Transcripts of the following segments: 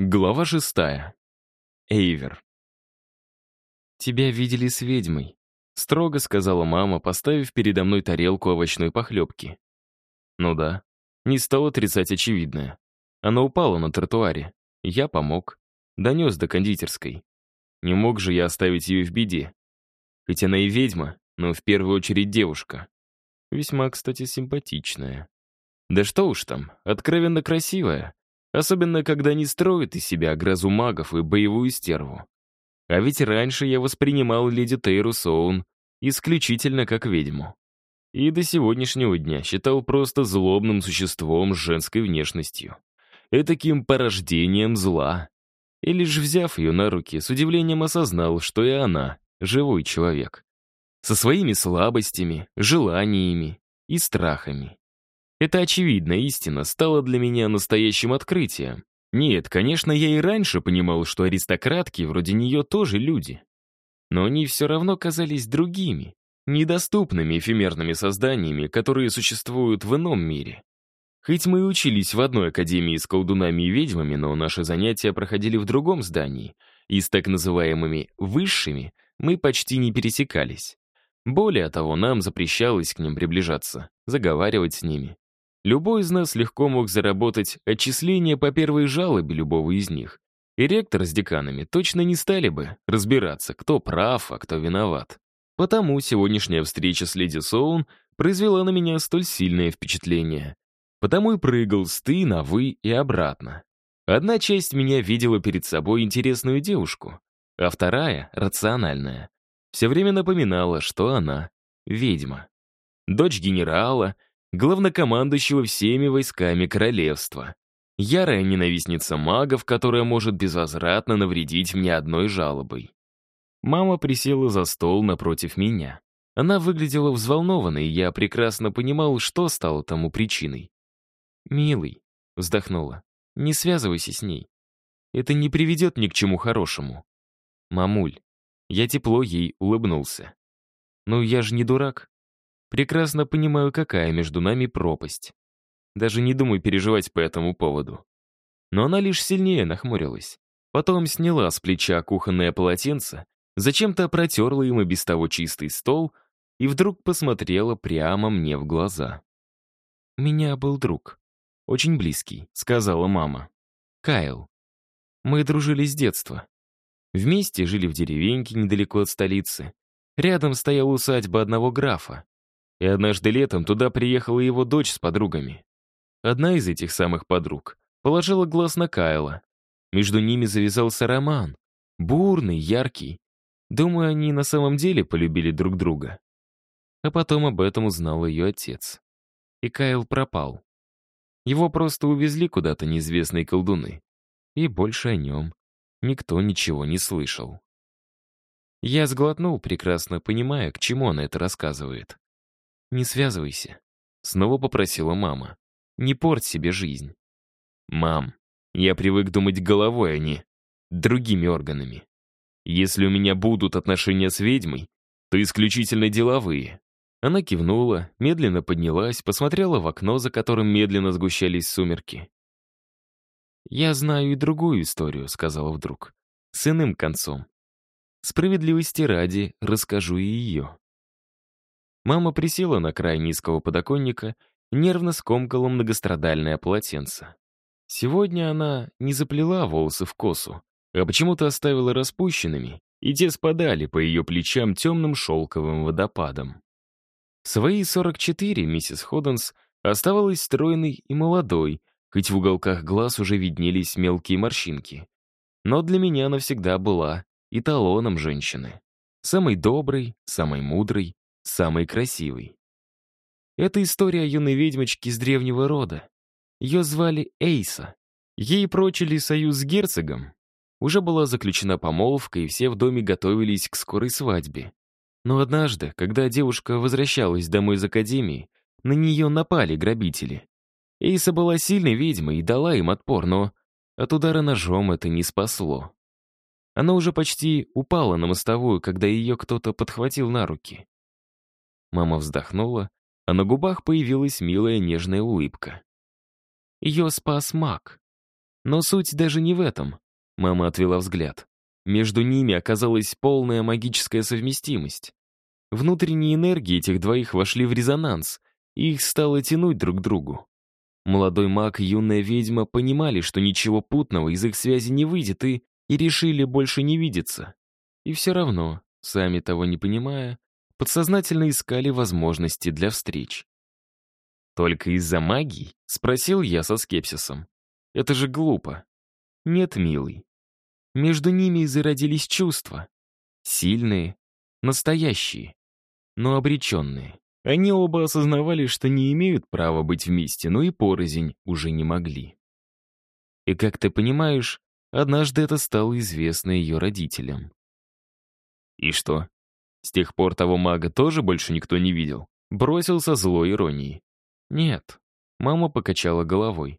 Глава шестая. Эйвер. «Тебя видели с ведьмой», — строго сказала мама, поставив передо мной тарелку овощной похлебки. Ну да, не стал отрицать очевидное. Она упала на тротуаре. Я помог. Донес до кондитерской. Не мог же я оставить ее в беде. Хоть она и ведьма, но в первую очередь девушка. Весьма, кстати, симпатичная. Да что уж там, откровенно красивая. Особенно, когда не строят из себя грозу магов и боевую стерву. А ведь раньше я воспринимал леди Тейру Соун исключительно как ведьму. И до сегодняшнего дня считал просто злобным существом с женской внешностью. Этаким порождением зла. И лишь взяв ее на руки, с удивлением осознал, что и она — живой человек. Со своими слабостями, желаниями и страхами. Эта очевидная истина стала для меня настоящим открытием. Нет, конечно, я и раньше понимал, что аристократки вроде нее тоже люди. Но они все равно казались другими, недоступными эфемерными созданиями, которые существуют в ином мире. Хоть мы и учились в одной академии с колдунами и ведьмами, но наши занятия проходили в другом здании, и с так называемыми «высшими» мы почти не пересекались. Более того, нам запрещалось к ним приближаться, заговаривать с ними. Любой из нас легко мог заработать отчисление по первой жалобе любого из них. И ректор с деканами точно не стали бы разбираться, кто прав, а кто виноват. Потому сегодняшняя встреча с леди Соун произвела на меня столь сильное впечатление. Потому и прыгал с «ты» на «вы» и обратно. Одна часть меня видела перед собой интересную девушку, а вторая, рациональная, все время напоминала, что она ведьма. Дочь генерала — главнокомандующего всеми войсками королевства. Ярая ненавистница магов, которая может безвозвратно навредить мне одной жалобой. Мама присела за стол напротив меня. Она выглядела взволнованной, и я прекрасно понимал, что стало тому причиной. «Милый», — вздохнула, — «не связывайся с ней. Это не приведет ни к чему хорошему». «Мамуль», я тепло ей улыбнулся. «Ну, я же не дурак. Прекрасно понимаю, какая между нами пропасть. Даже не думай переживать по этому поводу. Но она лишь сильнее нахмурилась. Потом сняла с плеча кухонное полотенце, зачем-то протерла им и без того чистый стол и вдруг посмотрела прямо мне в глаза. «У меня был друг. Очень близкий», — сказала мама. «Кайл. Мы дружили с детства. Вместе жили в деревеньке недалеко от столицы. Рядом стояла усадьба одного графа. И однажды летом туда приехала его дочь с подругами. Одна из этих самых подруг положила глаз на Кайла. Между ними завязался роман. Бурный, яркий. Думаю, они на самом деле полюбили друг друга. А потом об этом узнал ее отец. И Кайл пропал. Его просто увезли куда-то неизвестные колдуны. И больше о нем никто ничего не слышал. Я сглотнул, прекрасно понимая, к чему она это рассказывает. «Не связывайся», — снова попросила мама. «Не порть себе жизнь». «Мам, я привык думать головой, а не другими органами. Если у меня будут отношения с ведьмой, то исключительно деловые». Она кивнула, медленно поднялась, посмотрела в окно, за которым медленно сгущались сумерки. «Я знаю и другую историю», — сказала вдруг. «С иным концом. Справедливости ради расскажу и ее». Мама присела на край низкого подоконника, нервно скомкала многострадальное полотенце. Сегодня она не заплела волосы в косу, а почему-то оставила распущенными, и те спадали по ее плечам темным шелковым водопадом. В свои 44 миссис Ходденс оставалась стройной и молодой, хоть в уголках глаз уже виднелись мелкие морщинки. Но для меня она всегда была эталоном женщины. Самой доброй, самой мудрой, самой красивой. Это история юной ведьмочки из древнего рода. Ее звали Эйса. Ей прочили союз с герцогом. Уже была заключена помолвка, и все в доме готовились к скорой свадьбе. Но однажды, когда девушка возвращалась домой из академии, на нее напали грабители. Эйса была сильной ведьмой и дала им отпор, но от удара ножом это не спасло. Она уже почти упала на мостовую, когда ее кто-то подхватил на руки. Мама вздохнула, а на губах появилась милая нежная улыбка. Ее спас маг. Но суть даже не в этом. Мама отвела взгляд. Между ними оказалась полная магическая совместимость. Внутренние энергии этих двоих вошли в резонанс, и их стало тянуть друг к другу. Молодой маг и юная ведьма понимали, что ничего путного из их связи не выйдет, и, и решили больше не видеться. И все равно, сами того не понимая, подсознательно искали возможности для встреч. «Только из-за магии?» — спросил я со скепсисом. «Это же глупо». «Нет, милый. Между ними зародились чувства. Сильные, настоящие, но обреченные. Они оба осознавали, что не имеют права быть вместе, но и порознь уже не могли. И, как ты понимаешь, однажды это стало известно ее родителям. И что? С тех пор того мага тоже больше никто не видел? Бросился злой иронией. Нет. Мама покачала головой.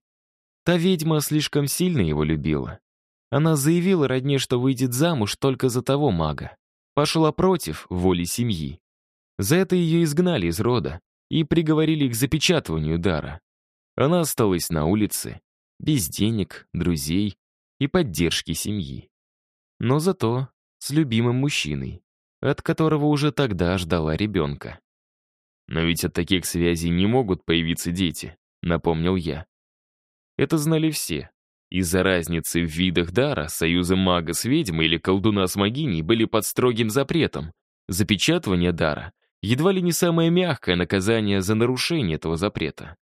Та ведьма слишком сильно его любила. Она заявила родне, что выйдет замуж только за того мага. Пошла против воли семьи. За это ее изгнали из рода и приговорили к запечатыванию дара. Она осталась на улице, без денег, друзей и поддержки семьи. Но зато с любимым мужчиной, от которого уже тогда ждала ребенка. «Но ведь от таких связей не могут появиться дети», — напомнил я. Это знали все. Из-за разницы в видах дара союзы мага с ведьмой или колдуна с магиней были под строгим запретом. Запечатывание дара — едва ли не самое мягкое наказание за нарушение этого запрета.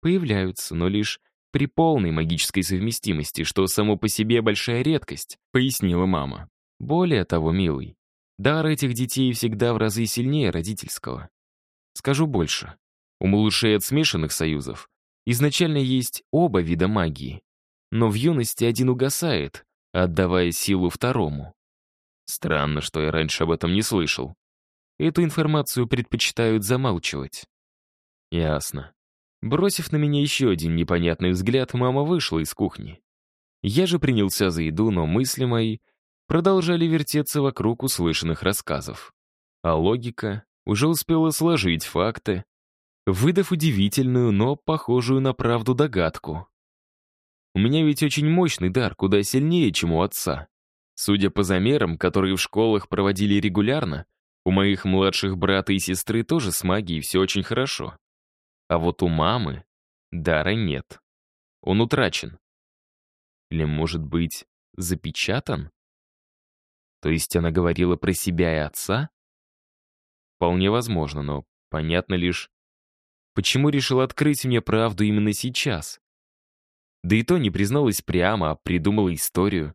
Появляются, но лишь при полной магической совместимости, что само по себе большая редкость, пояснила мама. Более того, милый, дар этих детей всегда в разы сильнее родительского. Скажу больше. У малышей от смешанных союзов изначально есть оба вида магии, но в юности один угасает, отдавая силу второму. Странно, что я раньше об этом не слышал. Эту информацию предпочитают замалчивать. Ясно. Бросив на меня еще один непонятный взгляд, мама вышла из кухни. Я же принялся за еду, но мысли мои продолжали вертеться вокруг услышанных рассказов. А логика уже успела сложить факты, выдав удивительную, но похожую на правду догадку. У меня ведь очень мощный дар, куда сильнее, чем у отца. Судя по замерам, которые в школах проводили регулярно, у моих младших брата и сестры тоже с магией все очень хорошо. А вот у мамы дара нет. Он утрачен. Или, может быть, запечатан? То есть она говорила про себя и отца? Вполне возможно, но понятно лишь, почему решил открыть мне правду именно сейчас. Да и то не призналась прямо, а придумала историю.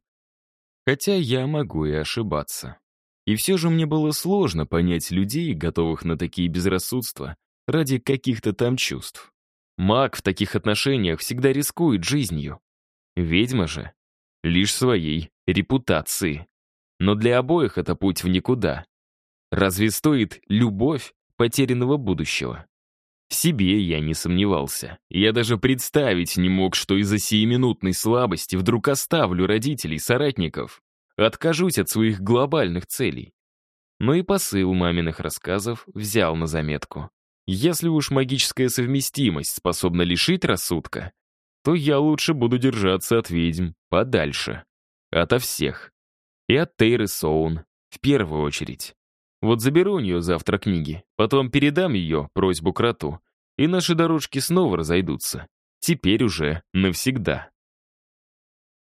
Хотя я могу и ошибаться. И все же мне было сложно понять людей, готовых на такие безрассудства, ради каких-то там чувств. Маг в таких отношениях всегда рискует жизнью. Ведьма же лишь своей репутации. Но для обоих это путь в никуда. Разве стоит любовь потерянного будущего? В себе я не сомневался. Я даже представить не мог, что из-за сиюминутной слабости вдруг оставлю родителей, соратников, откажусь от своих глобальных целей. Но и посыл маминых рассказов взял на заметку. Если уж магическая совместимость способна лишить рассудка, то я лучше буду держаться от ведьм подальше. Ото всех. И от Тейры Соун, в первую очередь. Вот заберу у нее завтра книги, потом передам ее, просьбу кроту, и наши дорожки снова разойдутся. Теперь уже навсегда.